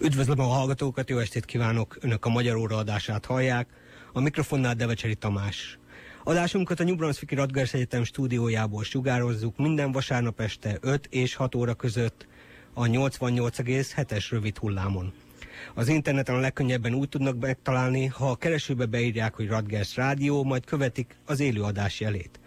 Üdvözlöm a hallgatókat, jó estét kívánok! Önök a Magyar Óra adását hallják. A mikrofonnál Devecseri Tamás. Adásunkat a New Brunswicki Radgers Egyetem stúdiójából sugározzuk minden vasárnap este 5 és 6 óra között a 88,7-es rövid hullámon. Az interneten a legkönnyebben úgy tudnak megtalálni, ha a keresőbe beírják, hogy Radgers Rádió, majd követik az élőadás jelét.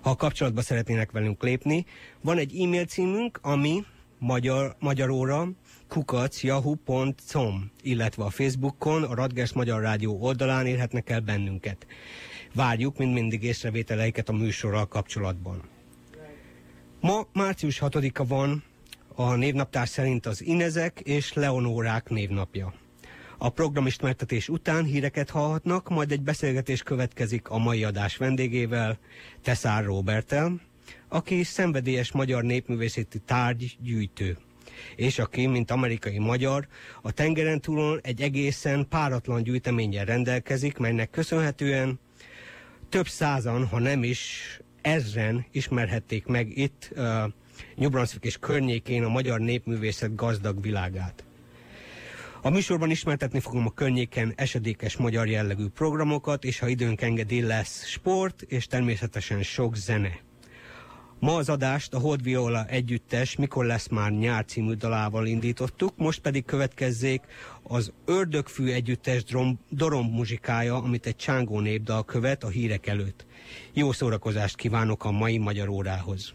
Ha kapcsolatba szeretnének velünk lépni, van egy e-mail címünk, ami magyar, magyaróra kukac.yahoo.com, illetve a Facebookon, a Radgers Magyar Rádió oldalán érhetnek el bennünket. Várjuk mind mindig észrevételeiket a műsorral kapcsolatban. Ma március 6-a van, a névnaptár szerint az Inezek és Leonórák névnapja. A programismertetés után híreket hallhatnak, majd egy beszélgetés következik a mai adás vendégével, Teszár Robertel, aki szenvedélyes magyar népművészeti tárgygyűjtő és aki, mint amerikai magyar, a tengeren túlon egy egészen páratlan gyűjteménnyel rendelkezik, melynek köszönhetően több százan, ha nem is ezren ismerhették meg itt uh, New Brunswick és környékén a magyar népművészet gazdag világát. A műsorban ismertetni fogom a környéken esedékes magyar jellegű programokat, és ha időnk engedi, lesz sport, és természetesen sok zene. Ma az adást a Hold Viola együttes Mikor lesz már nyár című dalával indítottuk, most pedig következzék az Ördögfű együttes drom, doromb muzsikája, amit egy csángó népdal követ a hírek előtt. Jó szórakozást kívánok a mai magyar órához!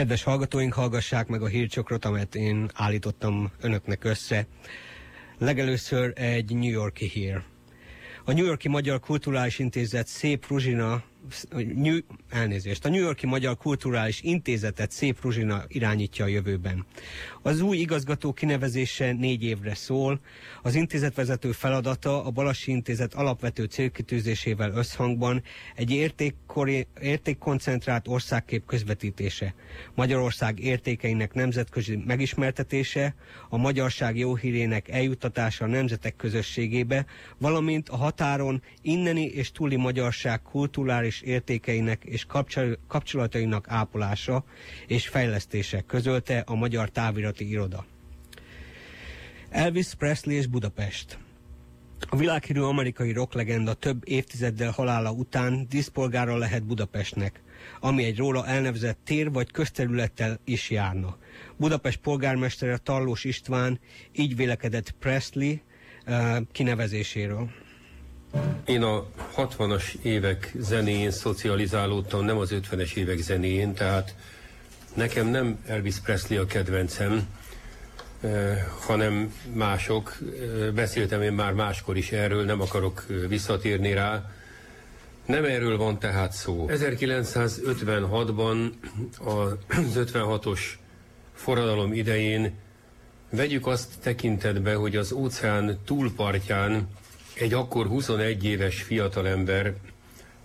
Kedves hallgatóink, hallgassák meg a hírcsokrot, amelyet én állítottam önöknek össze. Legelőször egy New Yorki hír. A New Yorki Magyar Kulturális Intézet Szép Ruzsina New, elnézést, a New Yorki Magyar Kulturális Intézetet Szép Ruzsina irányítja a jövőben. Az új igazgató kinevezése négy évre szól. Az intézetvezető feladata a Balassi Intézet alapvető célkitűzésével összhangban egy értékkoncentrált országkép közvetítése, Magyarország értékeinek nemzetközi megismertetése, a magyarság jó hírének eljuttatása a nemzetek közösségébe, valamint a határon inneni és túli magyarság kulturális értékeinek és kapcsolatainak ápolása és fejlesztése közölte a Magyar Távirati Iroda. Elvis Presley és Budapest a világhírű amerikai rocklegenda több évtizeddel halála után díszpolgára lehet Budapestnek, ami egy róla elnevezett tér vagy közterülettel is járna. Budapest polgármestere Tarlós István így vélekedett Presley uh, kinevezéséről. Én a 60-as évek zenéjén szocializálódtam, nem az 50-es évek zenéjén, tehát nekem nem Elvis Presley a kedvencem, hanem mások. Beszéltem én már máskor is erről, nem akarok visszatérni rá. Nem erről van tehát szó. 1956-ban az 56-os forradalom idején vegyük azt tekintetbe, hogy az óceán túlpartján egy akkor 21 éves fiatalember,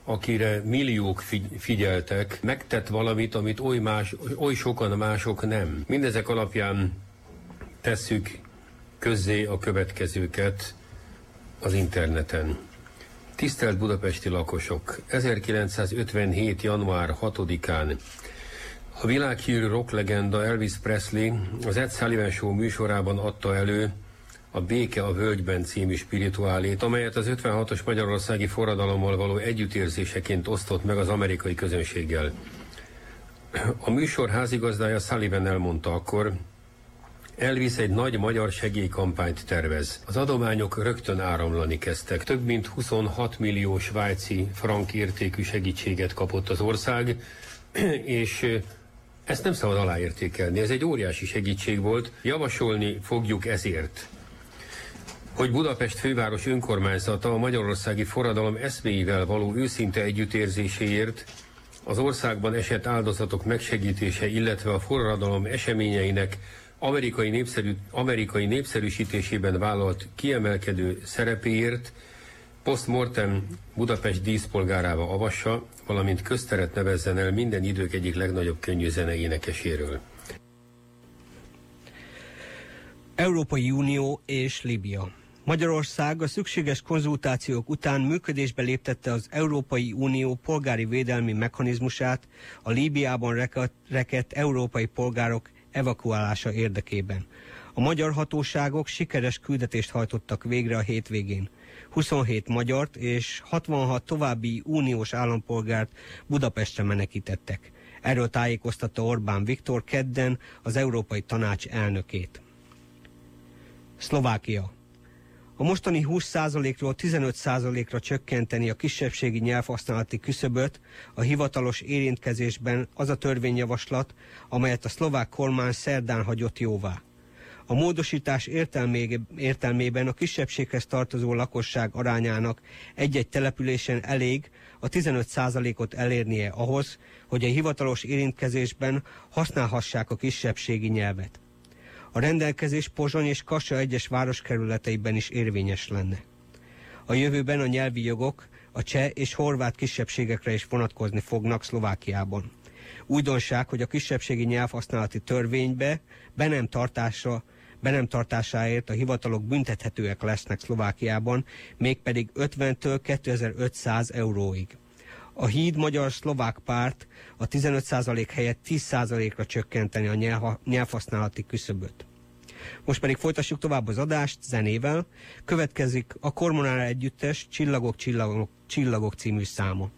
akire milliók figyeltek, megtett valamit, amit oly, más, oly sokan mások nem. Mindezek alapján tesszük közzé a következőket az interneten. Tisztelt budapesti lakosok! 1957. január 6-án a világhírű rocklegenda Elvis Presley az Ed Sullivan Show műsorában adta elő a Béke a Völgyben című spirituálét, amelyet az 56-os magyarországi forradalommal való együttérzéseként osztott meg az amerikai közönséggel. A műsor házigazdája Sullivan elmondta akkor, Elvis egy nagy magyar segélykampányt tervez. Az adományok rögtön áramlani kezdtek. Több mint 26 millió svájci frank értékű segítséget kapott az ország, és ezt nem szabad aláértékelni. Ez egy óriási segítség volt. Javasolni fogjuk ezért hogy Budapest főváros önkormányzata a magyarországi forradalom eszméivel való őszinte együttérzéséért, az országban esett áldozatok megsegítése, illetve a forradalom eseményeinek amerikai, népszerű, amerikai népszerűsítésében vállalt kiemelkedő szerepéért postmortem Budapest díszpolgárába avassa, valamint közteret nevezzen el minden idők egyik legnagyobb könnyű zene énekeséről. Európai Unió és Líbia Magyarország a szükséges konzultációk után működésbe léptette az Európai Unió polgári védelmi mechanizmusát a Líbiában rekett európai polgárok evakuálása érdekében. A magyar hatóságok sikeres küldetést hajtottak végre a hétvégén. 27 magyart és 66 további uniós állampolgárt Budapestre menekítettek. Erről tájékoztatta Orbán Viktor kedden az Európai Tanács elnökét. Szlovákia a mostani 20%-ról 15%-ra csökkenteni a kisebbségi nyelvhasználati küszöböt a hivatalos érintkezésben az a törvényjavaslat, amelyet a szlovák kormány szerdán hagyott jóvá. A módosítás értelmében a kisebbséghez tartozó lakosság arányának egy-egy településen elég a 15%-ot elérnie ahhoz, hogy a hivatalos érintkezésben használhassák a kisebbségi nyelvet. A rendelkezés Pozsony és Kassa egyes városkerületeiben is érvényes lenne. A jövőben a nyelvi jogok a cseh és horvát kisebbségekre is vonatkozni fognak Szlovákiában. Újdonság, hogy a kisebbségi nyelvhasználati törvénybe be nem tartásra be nem tartásáért a hivatalok büntethetőek lesznek Szlovákiában, mégpedig 50-től 2500 euróig. A híd magyar-szlovák párt a 15% helyett 10%-ra csökkenteni a nyelvhasználati küszöböt. Most pedig folytassuk tovább az adást zenével. Következik a Kormonára együttes Csillagok, Csillagok, Csillagok című száma.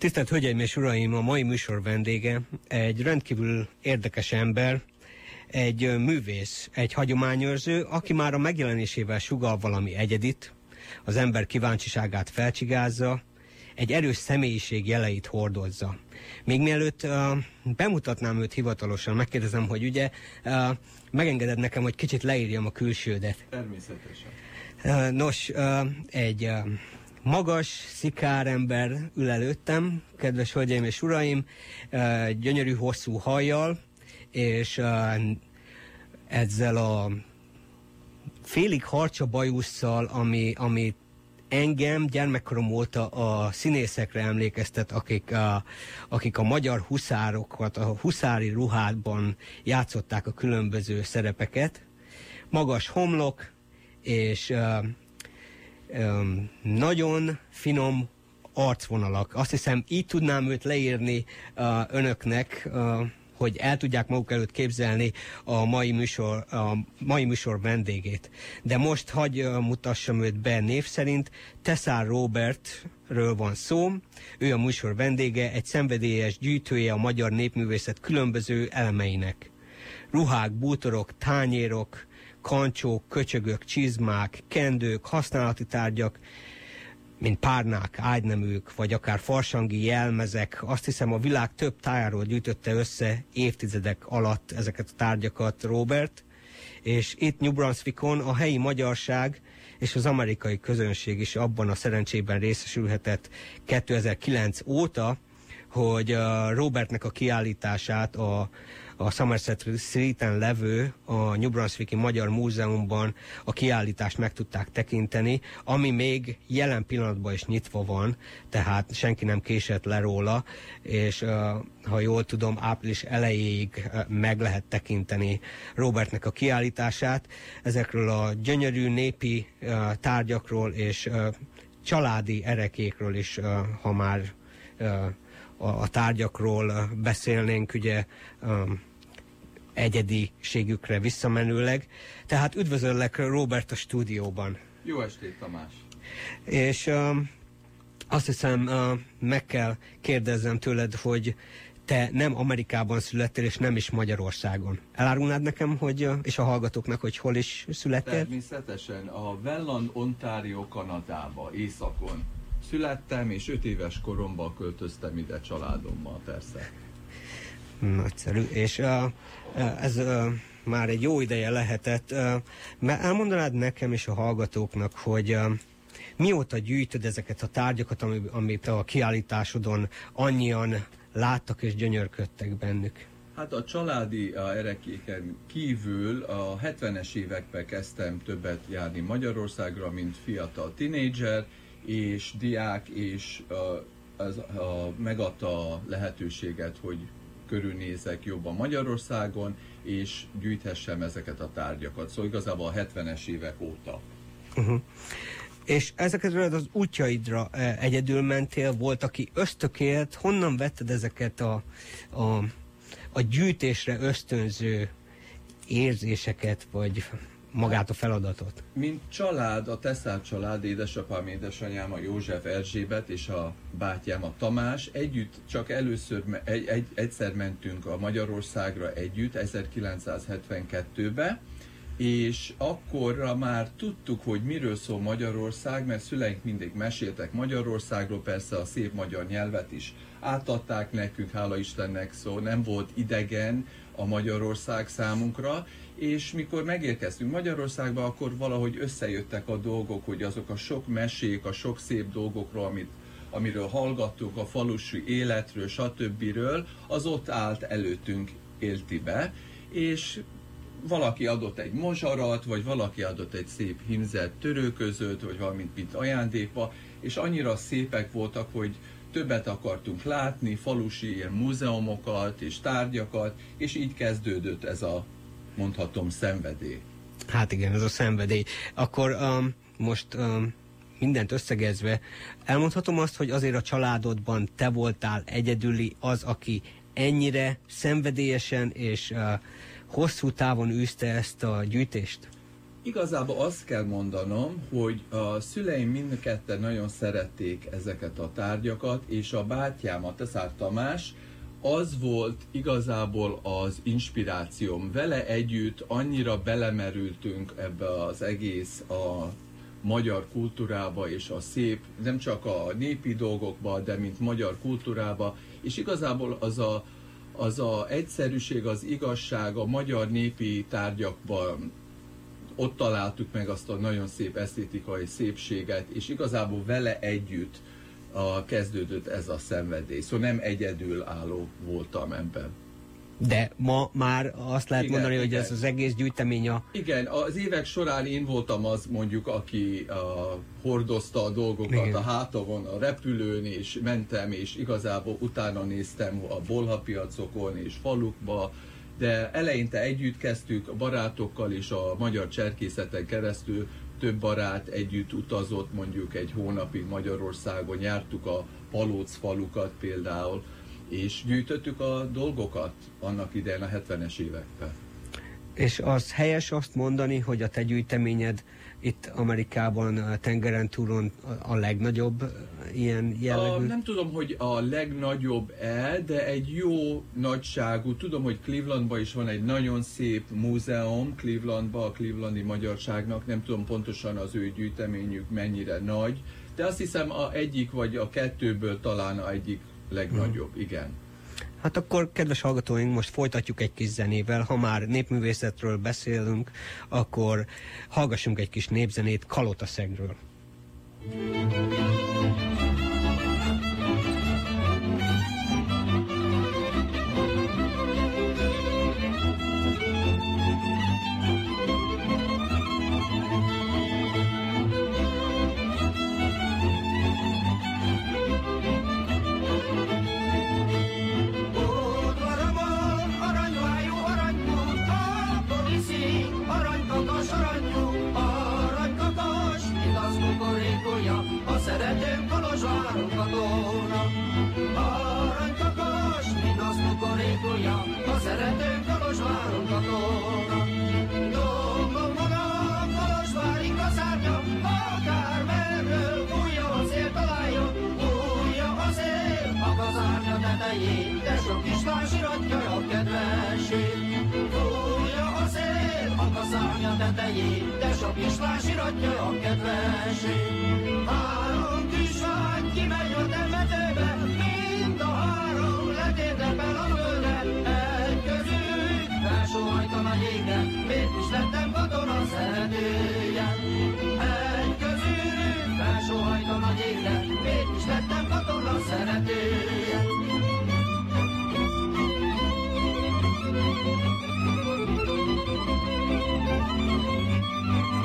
Tisztelt Hölgyeim és Uraim, a mai műsor vendége egy rendkívül érdekes ember, egy művész, egy hagyományőrző, aki már a megjelenésével sugal valami egyedit, az ember kíváncsiságát felcsigázza, egy erős személyiség jeleit hordozza. Még mielőtt uh, bemutatnám őt hivatalosan, megkérdezem, hogy ugye uh, megengeded nekem, hogy kicsit leírjam a külsődet. Természetesen. Ö, Nos, ö, egy ö, magas, szikár ember ül előttem, kedves hölgyeim és uraim, gyönyörű hosszú hajjal, és ezzel a félig harcsa bajusszal, ami, ami engem gyermekkorom óta a színészekre emlékeztet, akik a, akik a magyar huszárokat, a huszári ruhádban játszották a különböző szerepeket. Magas homlok, és nagyon finom arcvonalak. Azt hiszem, így tudnám őt leírni önöknek, hogy el tudják maguk előtt képzelni a mai műsor, a mai műsor vendégét. De most hagy mutassam őt be név szerint. Tessár Robertről van szó. Ő a műsor vendége, egy szenvedélyes gyűjtője a magyar népművészet különböző elemeinek ruhák, bútorok, tányérok, kancsók, köcsögök, csizmák, kendők, használati tárgyak, mint párnák, ágyneműk, vagy akár farsangi jelmezek. Azt hiszem a világ több tájáról gyűjtötte össze évtizedek alatt ezeket a tárgyakat Robert, és itt New Brunswickon a helyi magyarság és az amerikai közönség is abban a szerencsében részesülhetett 2009 óta, hogy uh, Robertnek a kiállítását a, a Somerset Street-en levő a New Brunswicki Magyar Múzeumban a kiállítást meg tudták tekinteni, ami még jelen pillanatban is nyitva van, tehát senki nem késett le róla, és ha jól tudom, április elejéig meg lehet tekinteni Robertnek a kiállítását. Ezekről a gyönyörű népi tárgyakról és családi erekékről is, ha már a, tárgyakról beszélnénk, ugye egyediségükre visszamenőleg. Tehát üdvözöllek Robert a stúdióban. Jó estét, Tamás! És um, azt hiszem uh, meg kell kérdezzem tőled, hogy te nem Amerikában születtél, és nem is Magyarországon. Elárulnád nekem, hogy, uh, és a hallgatóknak, hogy hol is születtél? Természetesen a Welland, Ontario, Kanadába, északon születtem, és öt éves koromban költöztem ide családommal, persze. Nagyszerű. És ez már egy jó ideje lehetett. Mert elmondanád nekem és a hallgatóknak, hogy mióta gyűjtöd ezeket a tárgyakat, ami- amit a kiállításodon annyian láttak és gyönyörködtek bennük? Hát a családi a erekéken kívül a 70-es években kezdtem többet járni Magyarországra, mint fiatal tinédzser, és diák, és az, a, megadta a lehetőséget, hogy körülnézek jobban Magyarországon, és gyűjthessem ezeket a tárgyakat. Szóval igazából a 70-es évek óta. És ezekről az útjaidra eh, egyedül mentél, volt, aki ösztökélt, honnan vetted ezeket a, a, a gyűjtésre ösztönző érzéseket, vagy magát a feladatot? Mint család, a Teszár család, édesapám, édesanyám, a József Erzsébet és a bátyám, a Tamás, együtt csak először, egy, egy, egyszer mentünk a Magyarországra együtt, 1972-be, és akkorra már tudtuk, hogy miről szól Magyarország, mert szüleink mindig meséltek Magyarországról, persze a szép magyar nyelvet is átadták nekünk, hála Istennek, szó nem volt idegen a Magyarország számunkra, és mikor megérkeztünk Magyarországba, akkor valahogy összejöttek a dolgok, hogy azok a sok mesék, a sok szép dolgokról, amit amiről hallgattuk, a falusi életről, stb. az ott állt előttünk éltibe, és valaki adott egy mozsarat, vagy valaki adott egy szép himzett törőközőt, vagy valamint mint ajándékba, és annyira szépek voltak, hogy többet akartunk látni, falusi ilyen múzeumokat és tárgyakat, és így kezdődött ez a, mondhatom, szenvedély. Hát igen, ez a szenvedély. Akkor um, most um, mindent összegezve, elmondhatom azt, hogy azért a családodban te voltál egyedüli az, aki ennyire szenvedélyesen és uh, hosszú távon űzte ezt a gyűjtést? Igazából azt kell mondanom, hogy a szüleim mindketten nagyon szerették ezeket a tárgyakat, és a bátyám, a Teszár Tamás, az volt igazából az inspirációm. Vele együtt annyira belemerültünk ebbe az egész a magyar kultúrába és a szép, nem csak a népi dolgokba, de mint magyar kultúrába, és igazából az a, az a egyszerűség, az igazság a magyar népi tárgyakban ott találtuk meg azt a nagyon szép esztétikai szépséget, és igazából vele együtt a, kezdődött ez a szenvedély. Szóval nem egyedül álló voltam ebben. De ma már azt lehet Igen, mondani, hogy igen. ez az egész gyűjtemény a... Igen, az évek során én voltam az mondjuk, aki uh, hordozta a dolgokat. Igen. a hátamon, a repülőn, és mentem, és igazából utána néztem a bolhapiacokon és falukba, de eleinte együtt kezdtük a barátokkal és a magyar cserkészeten keresztül több barát együtt utazott mondjuk egy hónapig Magyarországon, jártuk a Palóc falukat például, és gyűjtöttük a dolgokat annak idején a 70-es években. És az helyes azt mondani, hogy a te gyűjteményed itt Amerikában, a tengeren túlon a, a legnagyobb uh, ilyen A, jellegű? nem tudom, hogy a legnagyobb-e, de egy jó nagyságú. Tudom, hogy Clevelandban is van egy nagyon szép múzeum, Clevelandban, a Clevelandi Magyarságnak. Nem tudom pontosan az ő gyűjteményük mennyire nagy, de azt hiszem a egyik vagy a kettőből talán a egyik legnagyobb, igen. Hát akkor, kedves hallgatóink, most folytatjuk egy kis zenével. Ha már népművészetről beszélünk, akkor hallgassunk egy kis népzenét Kalotaszegről. Udvaramon katóna. Aranykakas, mint az kukorékolja, a szeretőm Kolozsváron katóna. Dombom van a Kolozsvári kaszárnya, akár merről fújja a szél találja, fújja a szél a kazárnya tetején, de sok kislány siratja a kedvesét. Fújja a a kaszárnya tetején, de sok kislány siratja a kedvesét. Három felsóhajtam a jégen, miért is lettem katona szeretője. Egy közülük felsóhajtam a jégen, miért is lettem katona szeretője.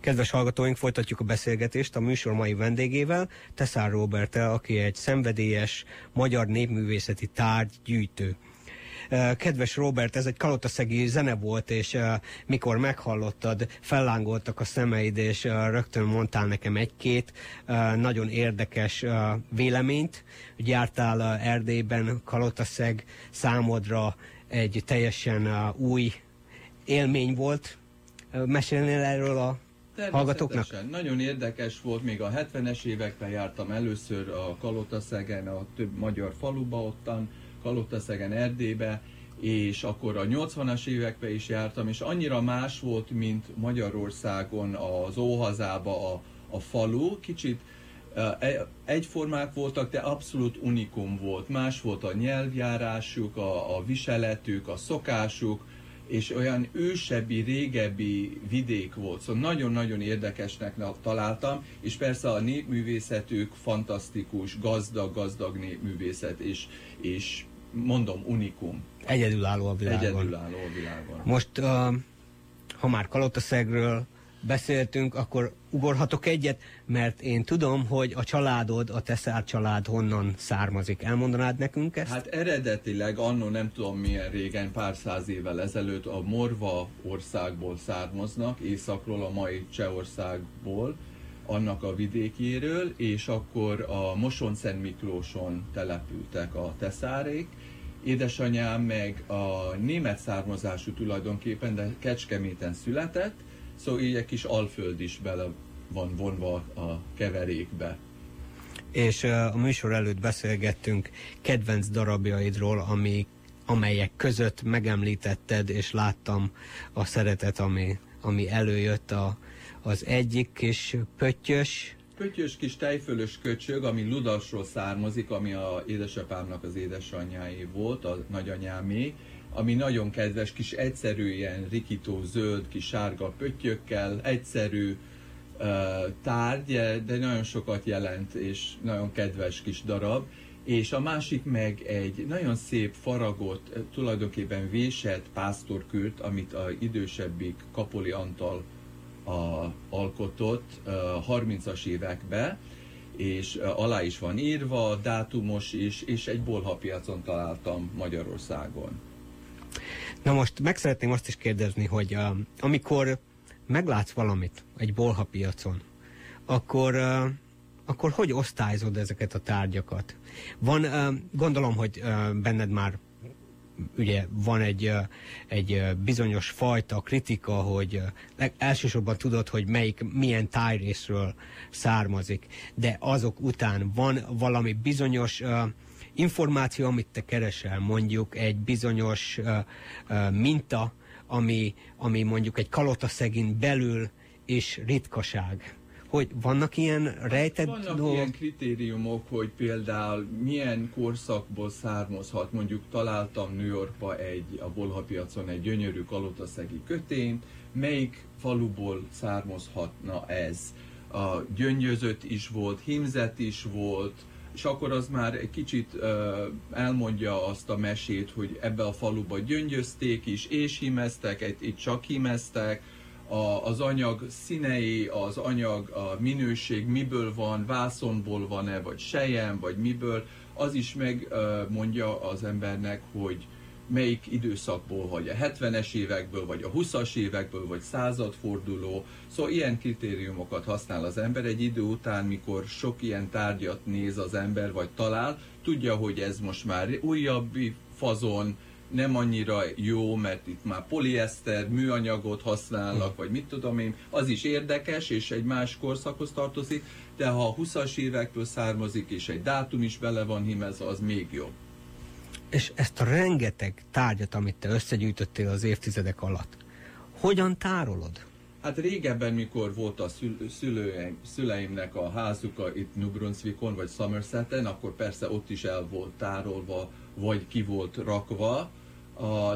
Kedves hallgatóink, folytatjuk a beszélgetést a műsor mai vendégével, Teszár Robertel, aki egy szenvedélyes magyar népművészeti tárgygyűjtő. Kedves Robert, ez egy kalotaszegi zene volt, és mikor meghallottad, fellángoltak a szemeid, és rögtön mondtál nekem egy-két nagyon érdekes véleményt. Jártál Erdélyben, Kalotaszeg számodra egy teljesen új élmény volt. Mesélnél erről a hallgatóknak? Nagyon érdekes volt, még a 70-es években jártam először a Kalotaszegen, a több magyar faluba ottan, Kalotaszegen, Erdélybe, és akkor a 80-as években is jártam, és annyira más volt, mint Magyarországon az Óhazába a, a falu, kicsit e- egyformák voltak, de abszolút unikum volt. Más volt a nyelvjárásuk, a, a viseletük, a szokásuk, és olyan ősebbi, régebbi vidék volt. Szóval nagyon-nagyon érdekesnek találtam, és persze a népművészetük fantasztikus, gazdag-gazdag népművészet, és, és mondom, unikum. Egyedülálló a világon. Egyedülálló a világon. Most, uh, ha már Kalotaszegről beszéltünk, akkor ugorhatok egyet, mert én tudom, hogy a családod, a Teszár család honnan származik. Elmondanád nekünk ezt? Hát eredetileg, annó nem tudom milyen régen, pár száz évvel ezelőtt a Morva országból származnak, északról, a mai Csehországból, annak a vidékéről, és akkor a Moson-Szent Miklóson települtek a teszárék. Édesanyám meg a német származású tulajdonképpen, de Kecskeméten született, szóval így egy kis alföld is bele van vonva a keverékbe. És a műsor előtt beszélgettünk kedvenc darabjaidról, ami, amelyek között megemlítetted, és láttam a szeretet, ami, ami előjött a, az egyik kis pöttyös, Pöttyös kis tejfölös köcsög, ami Ludasról származik, ami a édesapámnak az édesanyjáé volt, a nagyanyámé, ami nagyon kedves, kis egyszerű, ilyen rikító zöld, kis sárga pöttyökkel, egyszerű uh, tárgy, de nagyon sokat jelent, és nagyon kedves kis darab. És a másik meg egy nagyon szép faragott, tulajdonképpen vésett pásztorkürt, amit a idősebbik Kapoli Antal a, alkotott uh, 30-as években, és alá is van írva, dátumos is, és egy bolhapiacon találtam Magyarországon. Na most meg szeretném azt is kérdezni, hogy uh, amikor meglátsz valamit egy bolhapiacon, akkor, uh, akkor hogy osztályzod ezeket a tárgyakat? Van, uh, gondolom, hogy uh, benned már ugye van egy, egy bizonyos fajta kritika, hogy elsősorban tudod, hogy melyik, milyen tájrészről származik, de azok után van valami bizonyos információ, amit te keresel, mondjuk egy bizonyos uh, uh, minta, ami, ami mondjuk egy kalotaszegin belül is ritkaság. Hogy vannak ilyen rejtett Vannak dolgok? ilyen kritériumok, hogy például milyen korszakból származhat. Mondjuk találtam New Yorkba egy, a bolhapiacon egy gyönyörű kalotaszegi kötényt, melyik faluból származhatna ez. A gyöngyözött is volt, hímzett is volt, és akkor az már egy kicsit elmondja azt a mesét, hogy ebbe a faluba gyöngyözték is, és hímeztek, itt csak hímeztek, a, az anyag színei, az anyag a minőség miből van, vászonból van-e, vagy sejem, vagy miből, az is megmondja az embernek, hogy melyik időszakból, vagy a 70-es évekből, vagy a 20-as évekből, vagy századforduló. Szóval ilyen kritériumokat használ az ember egy idő után, mikor sok ilyen tárgyat néz az ember, vagy talál, tudja, hogy ez most már újabb fazon, nem annyira jó, mert itt már polieszter, műanyagot használnak, vagy mit tudom én, az is érdekes, és egy más korszakhoz tartozik, de ha a 20-as évekből származik, és egy dátum is bele van hímezve, az még jobb. És ezt a rengeteg tárgyat, amit te összegyűjtöttél az évtizedek alatt, hogyan tárolod? Hát régebben, mikor volt a szül- szülőim, szüleimnek a házuka itt New Brunswickon vagy Somerseten, akkor persze ott is el volt tárolva, vagy ki volt rakva,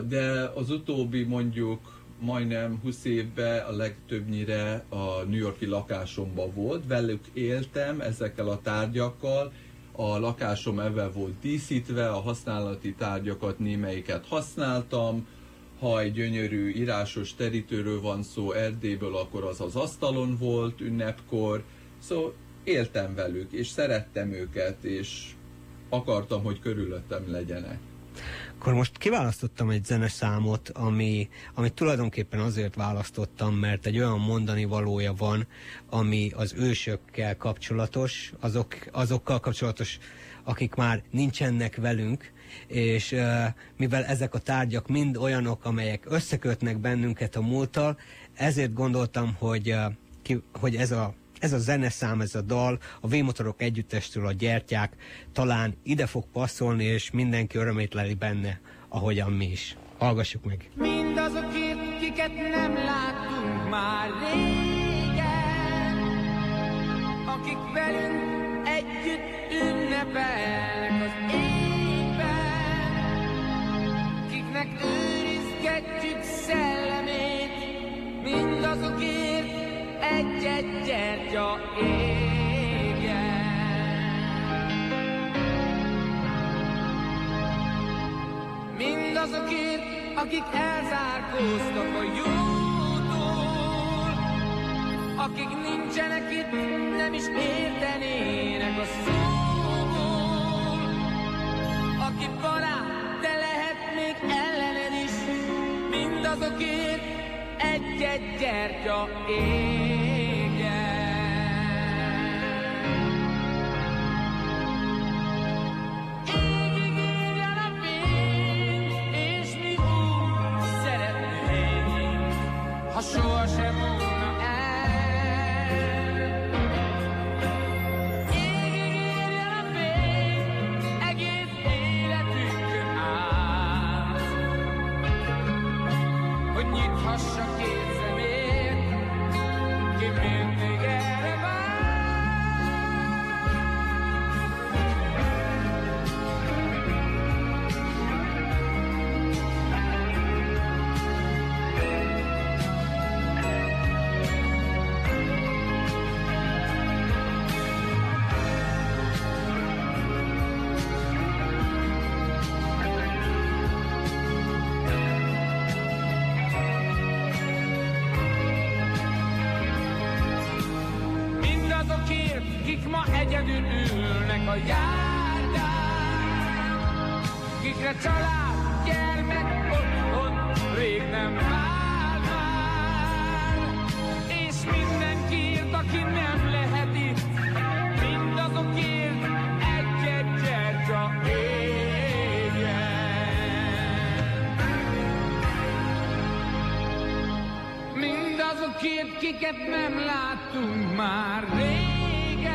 de az utóbbi mondjuk majdnem 20 évben a legtöbbnyire a New Yorki lakásomban volt, velük éltem ezekkel a tárgyakkal, a lakásom ebben volt díszítve, a használati tárgyakat némelyiket használtam, ha egy gyönyörű írásos terítőről van szó Erdélyből, akkor az az asztalon volt ünnepkor. Szóval éltem velük, és szerettem őket, és akartam, hogy körülöttem legyenek. Akkor most kiválasztottam egy zeneszámot, ami, amit tulajdonképpen azért választottam, mert egy olyan mondani valója van, ami az ősökkel kapcsolatos, azok, azokkal kapcsolatos, akik már nincsenek velünk, és mivel ezek a tárgyak mind olyanok, amelyek összekötnek bennünket a múlttal, ezért gondoltam, hogy, hogy ez a ez a zeneszám, ez a dal, a V-motorok együttestől a gyertyák talán ide fog passzolni, és mindenki örömét leli benne, ahogyan mi is. Hallgassuk meg! Mindazokért, kiket nem láttunk már régen, akik velünk együtt ünnepelnek egy-egy gyertya égjen. Mindazokért, akik elzárkóztak a jótól, akik nincsenek itt, nem is értenének a szóból. Aki barát, de lehet még ellened is, mindazokért egy-egy gyertya égjen. Kiket nem láttunk már régen,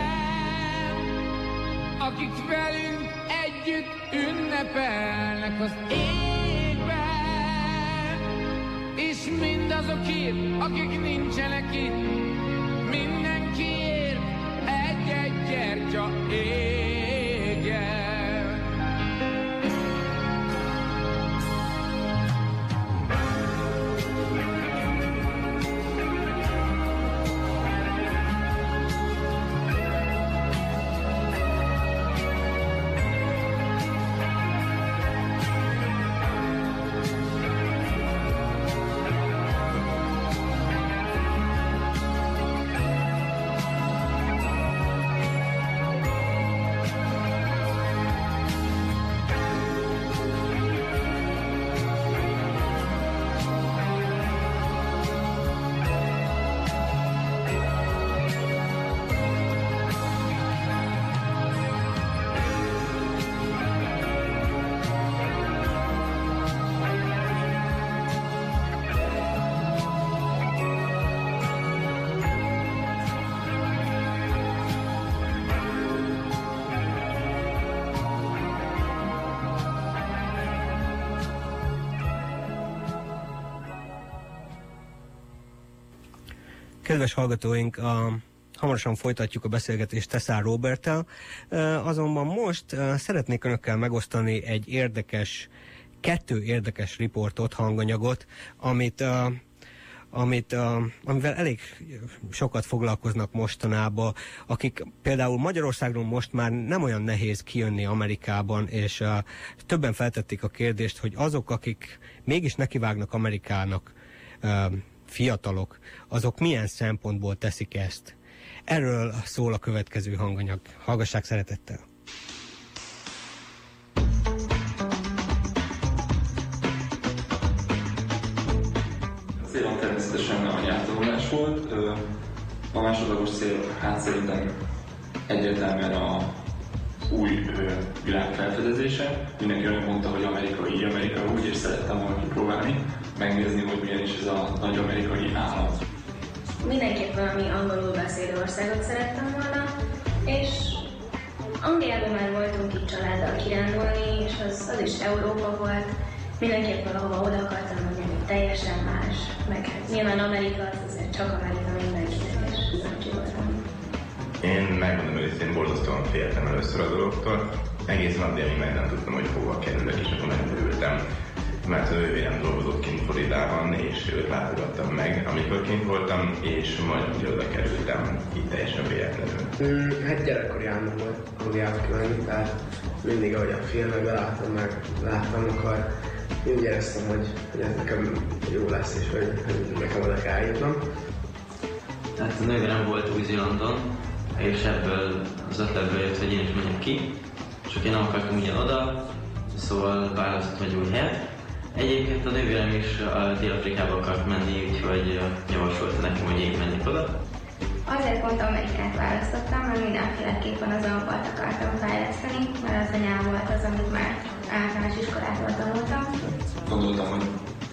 akik velünk együtt ünnepelnek az égben, és mindazokért, akik nincsenek itt, Kedves hallgatóink, a, hamarosan folytatjuk a beszélgetést Teszár Roberttel, e, azonban most szeretnék önökkel megosztani egy érdekes, kettő érdekes riportot, hanganyagot, amit, amit, amivel elég sokat foglalkoznak mostanában, akik például Magyarországról most már nem olyan nehéz kijönni Amerikában, és többen feltették a kérdést, hogy azok, akik mégis nekivágnak Amerikának, fiatalok, azok milyen szempontból teszik ezt. Erről szól a következő hanganyag. Hallgassák szeretettel! célom természetesen a nyelvtanulás volt. A másodlagos cél hát szerintem egyértelműen a új világ felfedezése. Mindenki olyan mondta, hogy Amerika így, Amerika úgy, és szerettem volna kipróbálni, megnézni, hogy milyen is ez a nagy amerikai állam. Mindenképp valami angolul beszélő országot szerettem volna, és Angliában már voltunk itt családdal kirándulni, és az, az is Európa volt. Mindenképp valahova oda akartam menni, ami teljesen más. Meg hát nyilván Amerika, az azért csak Amerika mindenkinek, és kíváncsi voltam. Én megmondom őszintén, borzasztóan féltem először a dologtól. Egészen addig, amíg meg nem tudtam, hogy hova kerülök, és akkor megörültem. Mert a nővérem dolgozott kint Floridában, és őt látogattam meg, amikor kint voltam, és majd ugye oda kerültem, itt teljesen véletlenül. Mm, hát gyerekkori álmom volt Angliába kimenni, tehát mindig, ahogy a filmekben látom, meg láttam, akkor mindig éreztem, hogy, hogy ez nekem jó lesz, és hogy, hogy nekem oda kell jutnom. Hát a nővérem volt Új-Zélandon, és ebből az ötletből jött, hogy én is menjek ki, csak én nem akartam ugyan oda, szóval választottam egy új helyet. Egyébként a nővérem is a Dél-Afrikába akart menni, úgyhogy ö, javasolta nekem, hogy én menjek oda. Azért pont Amerikát választottam, mert mindenféleképpen az angolt akartam fejleszteni, mert az a nyelv volt az, amit már általános iskolától tanultam. Gondoltam, hogy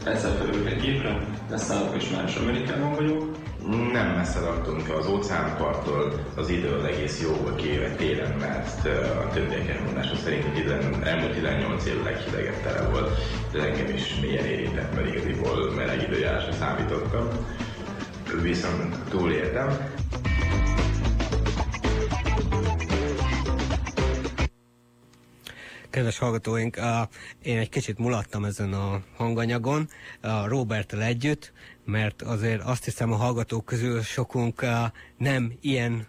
egyszer felülök egy gépre, leszállok és már is Amerikában vagyok, Nem messze laktunk az óceánparttól, az idő az egész jó volt kivéve télen, mert a többiek elmondása szerint hogy idő, elmúlt 18 év leghidegebb tele volt, de engem is mélyen érintett, mert igaziból meleg időjárásra számítottam. Viszont túléltem. Kedves hallgatóink, én egy kicsit mulattam ezen a hanganyagon, Roberttel együtt, mert azért azt hiszem a hallgatók közül sokunk a, nem ilyen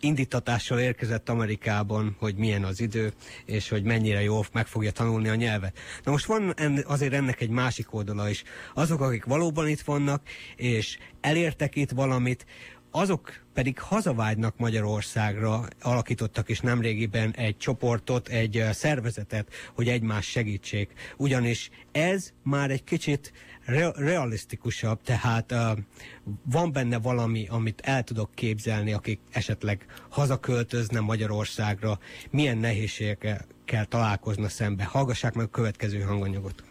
indítatással érkezett Amerikában, hogy milyen az idő, és hogy mennyire jól meg fogja tanulni a nyelvet. Na most van en, azért ennek egy másik oldala is. Azok, akik valóban itt vannak, és elértek itt valamit, azok pedig hazavágynak Magyarországra, alakítottak is nemrégiben egy csoportot, egy ö, szervezetet, hogy egymás segítsék. Ugyanis ez már egy kicsit re- realisztikusabb, tehát uh, van benne valami, amit el tudok képzelni, akik esetleg hazaköltözne Magyarországra, milyen nehézségekkel találkozna szembe. Hallgassák meg a következő hanganyagot.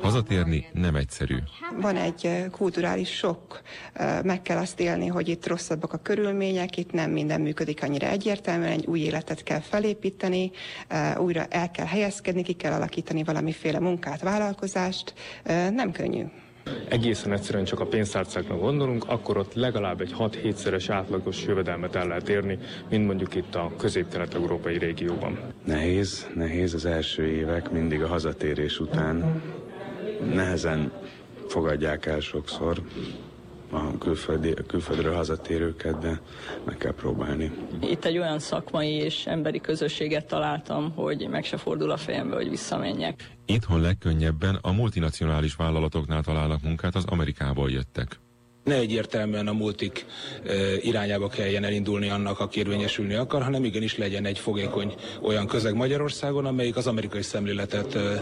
Hazatérni nem egyszerű. Van egy eh, kulturális sok, eh, meg kell azt élni, hogy itt rosszabbak a körülmények, itt nem minden működik annyira egyértelműen, egy új életet kell felépíteni, eh, újra el kell helyezkedni, ki kell alakítani valamiféle munkát, vállalkozást. Nem könnyű. egészen egyszerűen csak a pénztárcákra gondolunk, akkor ott legalább egy 6-7-szeres átlagos jövedelmet el lehet érni, mint mondjuk itt a közép-kelet-európai régióban. Nehéz, nehéz az első évek, mindig a hazatérés után. Nehezen fogadják el sokszor a külföldi, a külföldről hazatérőket, de meg kell próbálni. Itt egy olyan szakmai és emberi közösséget találtam, hogy meg se fordul a fejembe, hogy visszamenjek. Itthon legkönnyebben a multinacionális vállalatoknál találnak munkát az Amerikából jöttek. Ne egyértelműen a multik irányába kelljen elindulni annak, aki érvényesülni akar, hanem igenis legyen egy fogékony olyan közeg Magyarországon, amelyik az amerikai szemléletet ö,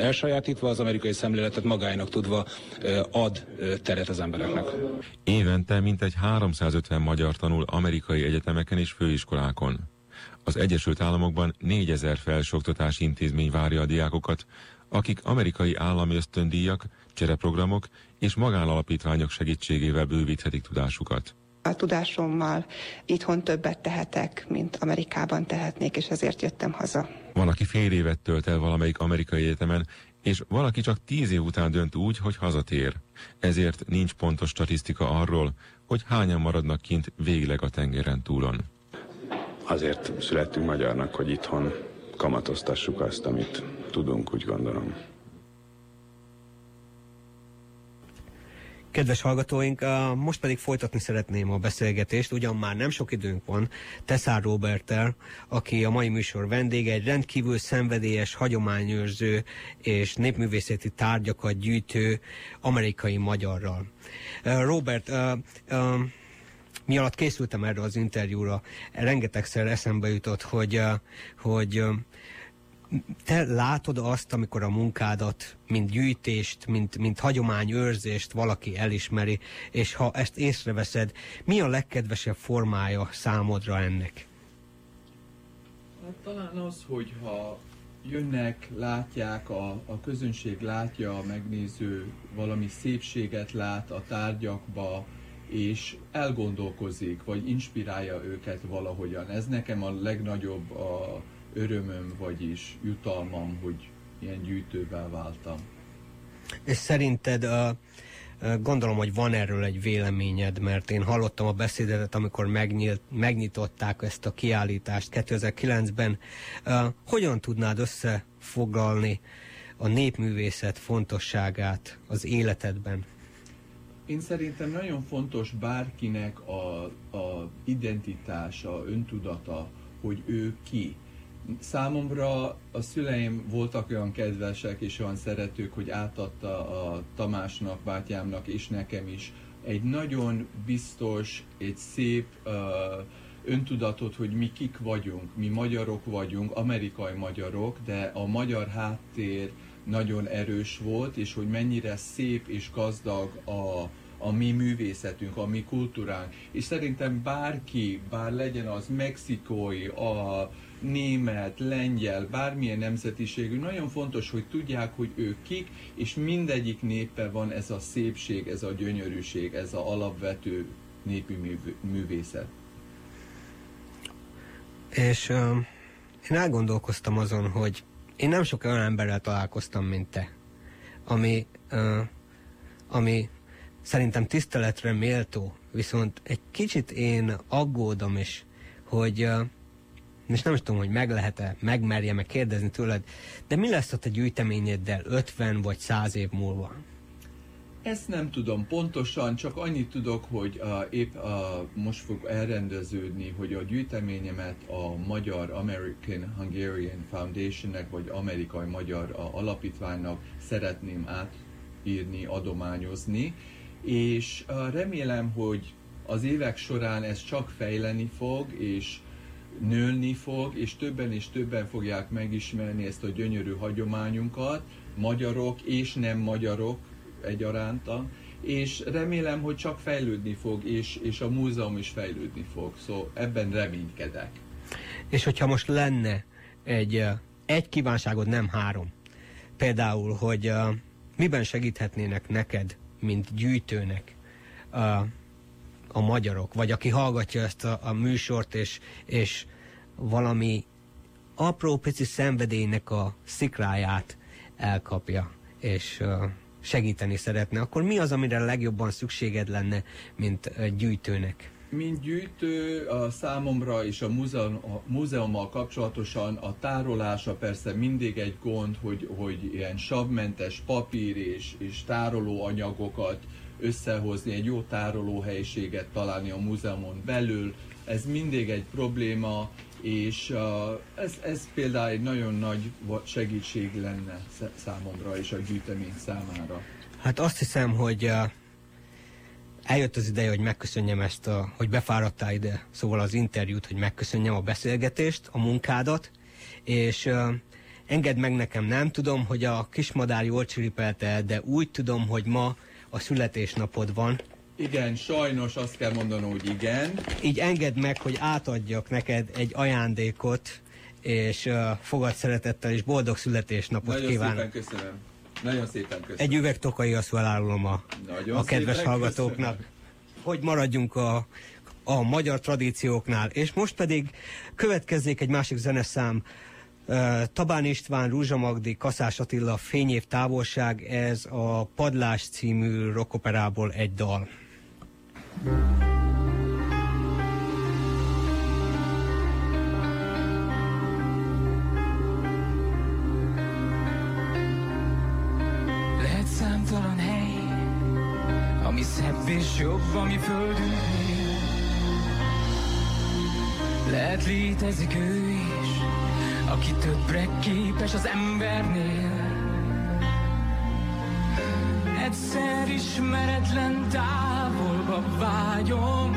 elsajátítva, az amerikai szemléletet magának tudva ad teret az embereknek. Évente mintegy 350 magyar tanul amerikai egyetemeken és főiskolákon. Az Egyesült Államokban 4000 felsőoktatási intézmény várja a diákokat, akik amerikai állami ösztöndíjak, csereprogramok és magánalapítványok segítségével bővíthetik tudásukat. A tudásommal itthon többet tehetek, mint Amerikában tehetnék, és ezért jöttem haza. Van, aki fél évet tölt el valamelyik amerikai egyetemen, és valaki csak tíz év után dönt úgy, hogy hazatér. Ezért nincs pontos statisztika arról, hogy hányan maradnak kint végleg a tengeren túlon. Azért születtünk magyarnak, hogy itthon kamatoztassuk azt, amit tudunk, úgy gondolom. Kedves hallgatóink, most pedig folytatni szeretném a beszélgetést, ugyan már nem sok időnk van, Teszár Robertel, aki a mai műsor vendége, egy rendkívül szenvedélyes, hagyományőrző és népművészeti tárgyakat gyűjtő amerikai magyarral. Robert, mi alatt készültem erre az interjúra, rengetegszer eszembe jutott, hogy, hogy te látod azt, amikor a munkádat, mint gyűjtést, mint, mint hagyományőrzést valaki elismeri, és ha ezt észreveszed, mi a legkedvesebb formája számodra ennek? Hát talán az, hogyha jönnek, látják, a, a közönség látja, a megnéző valami szépséget lát a tárgyakba, és elgondolkozik, vagy inspirálja őket valahogyan. Ez nekem a legnagyobb a örömöm, vagyis jutalmam, hogy ilyen gyűjtővel váltam. És szerinted a, Gondolom, hogy van erről egy véleményed, mert én hallottam a beszédetet, amikor megnyílt, megnyitották ezt a kiállítást 2009-ben. Uh, hogyan tudnád összefoglalni a népművészet fontosságát az életedben? Én szerintem nagyon fontos bárkinek a, a identitása, öntudata, hogy ő ki. Számomra a szüleim voltak olyan kedvesek és olyan szeretők, hogy átadta a Tamásnak, bátyámnak és nekem is egy nagyon biztos, egy szép öntudatot, hogy mi kik vagyunk, mi magyarok vagyunk, amerikai magyarok, de a magyar háttér nagyon erős volt, és hogy mennyire szép és gazdag a, a mi művészetünk, a mi kultúránk. És szerintem bárki, bár legyen az mexikói, a német, lengyel, bármilyen nemzetiségű, nagyon fontos, hogy tudják, hogy ők kik, és mindegyik népe van ez a szépség, ez a gyönyörűség, ez a alapvető népi művészet. És uh, én elgondolkoztam azon, hogy én nem sok olyan emberrel találkoztam, mint te, ami, uh, ami szerintem tiszteletre méltó, viszont egy kicsit én aggódom is, hogy uh, és nem is tudom, hogy meg lehet-e, megmerje meg kérdezni tőled, de mi lesz a te gyűjteményeddel 50 vagy 100 év múlva? Ezt nem tudom pontosan, csak annyit tudok, hogy uh, épp uh, most fog elrendeződni, hogy a gyűjteményemet a Magyar American Hungarian Foundationnek, vagy Amerikai Magyar uh, Alapítványnak szeretném átírni, adományozni, és uh, remélem, hogy az évek során ez csak fejleni fog, és nőni fog, és többen és többen fogják megismerni ezt a gyönyörű hagyományunkat, magyarok és nem magyarok egyaránta, és remélem, hogy csak fejlődni fog, és, és a múzeum is fejlődni fog, szóval ebben reménykedek. És hogyha most lenne egy, egy kívánságod, nem három, például, hogy uh, miben segíthetnének neked, mint gyűjtőnek uh, a magyarok, vagy aki hallgatja ezt a, a műsort, és, és valami apró pici szenvedélynek a szikráját elkapja, és uh, segíteni szeretne, akkor mi az, amire legjobban szükséged lenne, mint uh, gyűjtőnek? Mint gyűjtő a számomra és a, múzeum, a múzeummal kapcsolatosan a tárolása persze mindig egy gond, hogy, hogy ilyen savmentes papír és, és tároló anyagokat összehozni, egy jó tárolóhelyiséget találni a múzeumon belül, ez mindig egy probléma, és ez, ez például egy nagyon nagy segítség lenne számomra és a gyűjtemény számára. Hát azt hiszem, hogy eljött az ideje, hogy megköszönjem ezt, a, hogy befáradtál ide, szóval az interjút, hogy megköszönjem a beszélgetést, a munkádat, és engedd meg nekem, nem tudom, hogy a kismadár jól csiripelte, de úgy tudom, hogy ma a születésnapod van. Igen, sajnos azt kell mondanom, hogy igen. Így engedd meg, hogy átadjak neked egy ajándékot, és uh, fogad szeretettel, és boldog születésnapot Nagyon kívánok. Nagyon szépen köszönöm. Nagyon szépen köszönöm. Egy üveg tokai azt elárulom a, a kedves hallgatóknak, köszönöm. hogy maradjunk a, a magyar tradícióknál. És most pedig következzék egy másik zeneszám, Tabán István, Rúzsa Magdi, Kaszás Attila, Fényév távolság, ez a Padlás című rockoperából egy dal. Lehet számtalan hely, ami szebb és jobb, ami földünknél. Lehet létezik ő is, aki többre képes az embernél. Egyszer ismeretlen távolba vágyom,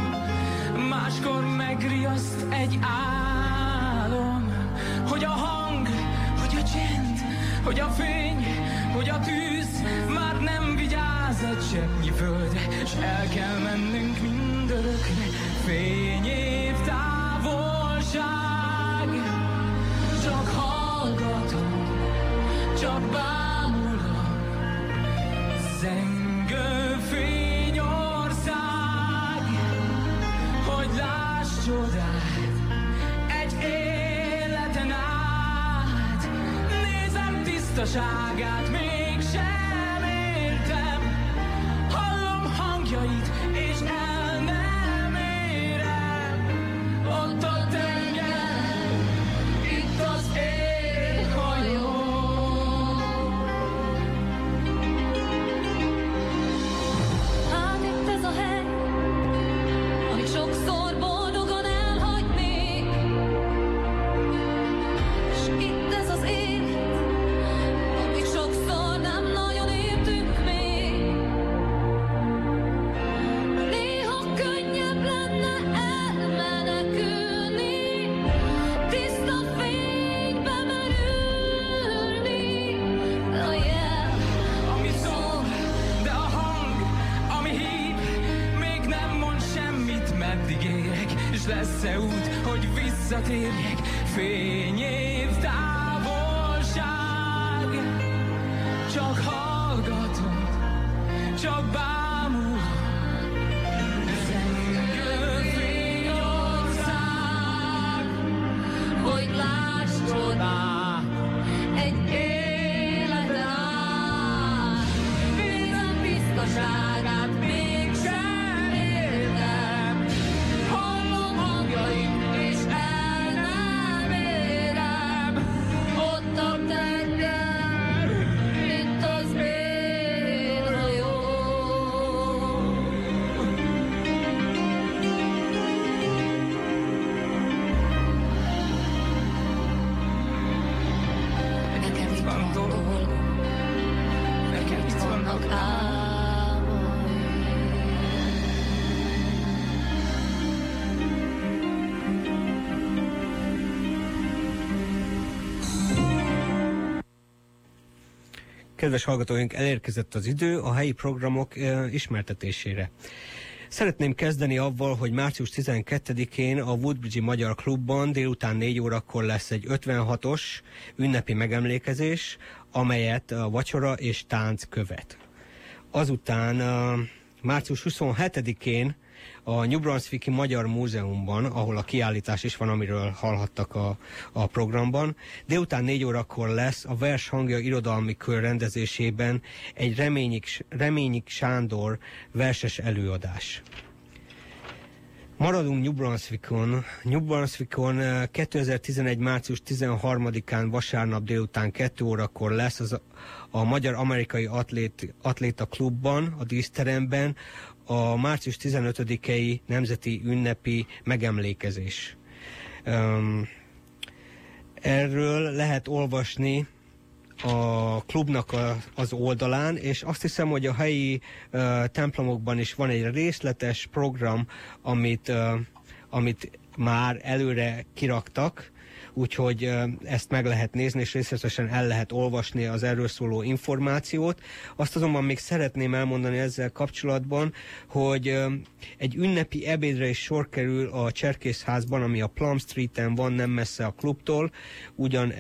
máskor megriaszt egy álom, hogy a hang, hogy a csend, hogy a fény, hogy a tűz már nem vigyáz egy cseppnyi földre, s el kell mennünk mindörökre, fényév távolság. wish I got semmit, meddig érek, és lesz-e út, hogy visszatérjek, fényév távolság. Kedves hallgatóink, elérkezett az idő a helyi programok ismertetésére. Szeretném kezdeni avval, hogy március 12-én a Woodbridge Magyar Klubban délután 4 órakor lesz egy 56-os ünnepi megemlékezés, amelyet a vacsora és tánc követ. Azután március 27-én a New Brunswicki Magyar Múzeumban, ahol a kiállítás is van, amiről hallhattak a, a programban. Délután négy órakor lesz a Vers hangja irodalmi kör rendezésében egy Reményik, Reményik Sándor verses előadás. Maradunk New Brunswickon. New Brunswickon eh, 2011. március 13-án vasárnap délután 2 órakor lesz az a Magyar-Amerikai Atlét, Atléta Klubban, a díszteremben a március 15-i nemzeti ünnepi megemlékezés. Um, erről lehet olvasni a klubnak a, az oldalán, és azt hiszem, hogy a helyi uh, templomokban is van egy részletes program, amit, uh, amit már előre kiraktak, úgyhogy ezt meg lehet nézni, és részletesen el lehet olvasni az erről szóló információt. Azt azonban még szeretném elmondani ezzel kapcsolatban, hogy egy ünnepi ebédre is sor kerül a Cserkészházban, ami a Plum Street-en van, nem messze a klubtól, ugyan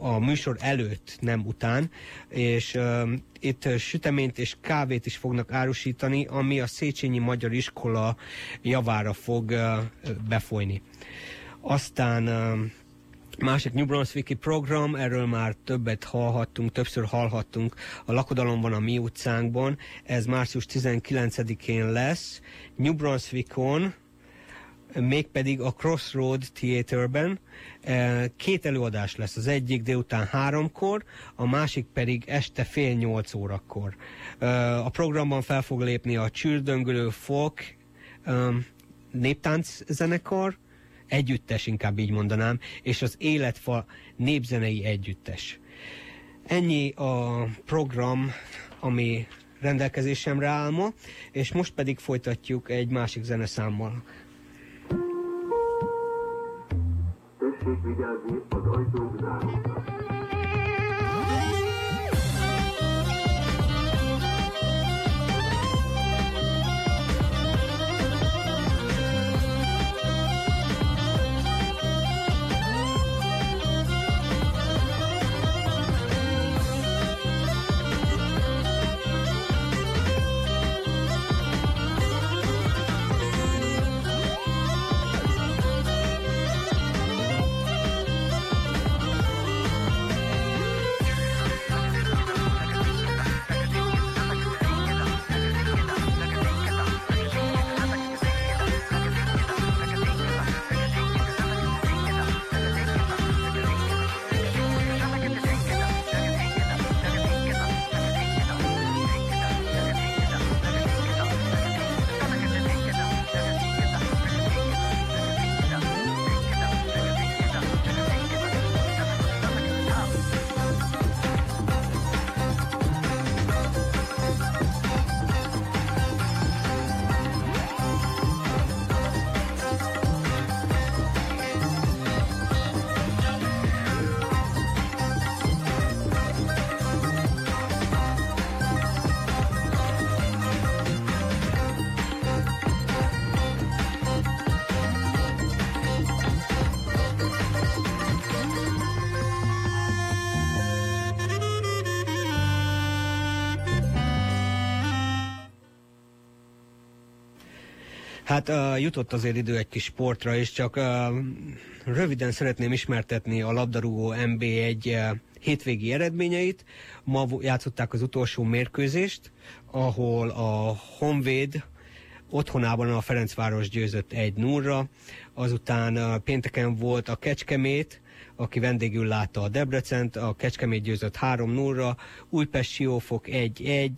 a műsor előtt, nem után, és uh, itt süteményt és kávét is fognak árusítani, ami a Széchenyi Magyar Iskola javára fog uh, befolyni. Aztán uh, Másik New Brunswicki program, erről már többet hallhattunk, többször hallhattunk a lakodalom van a mi utcánkban. Ez március 19-én lesz. New Brunswickon mégpedig a Crossroad Theaterben. Eh, Két előadás lesz, az egyik délután háromkor, a másik pedig este fél nyolc órakor. Eh, A programban fel fog lépni a Csürdöngölő Folk néptánc zenekar, együttes inkább így mondanám, és az Életfa népzenei együttes. Ennyi a program, ami rendelkezésemre áll ma, és most pedig folytatjuk egy másik zeneszámmal. Weg wieder geht und euch so sagen. Hát uh, jutott azért idő egy kis sportra, és csak uh, röviden szeretném ismertetni a labdarúgó MB1 uh, hétvégi eredményeit. Ma játszották az utolsó mérkőzést, ahol a Honvéd otthonában a Ferencváros győzött 1 0 azután uh, pénteken volt a Kecskemét, aki vendégül látta a Debrecent, a Kecskemét győzött 3-0-ra, Újpest Siófok 1-1,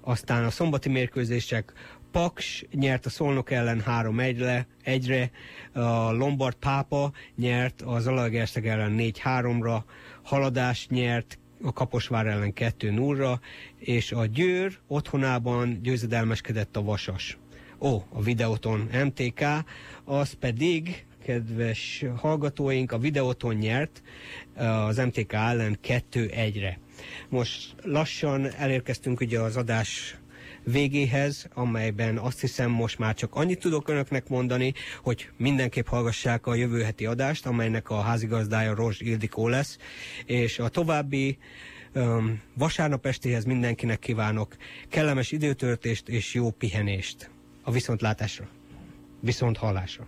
aztán a szombati mérkőzések Paks nyert a Szolnok ellen 3-1-re, egyre, a Lombard Pápa nyert az Zalaegerszeg ellen 4-3-ra, Haladás nyert a Kaposvár ellen 2-0-ra, és a Győr otthonában győzedelmeskedett a Vasas. Ó, a videóton MTK, az pedig kedves hallgatóink, a videóton nyert az MTK ellen 2-1-re. Most lassan elérkeztünk ugye az adás végéhez, amelyben azt hiszem most már csak annyit tudok önöknek mondani, hogy mindenképp hallgassák a jövő heti adást, amelynek a házigazdája Rozs Ildikó lesz, és a további um, vasárnap estéhez mindenkinek kívánok kellemes időtöltést és jó pihenést. A viszontlátásra. Viszont hallásra.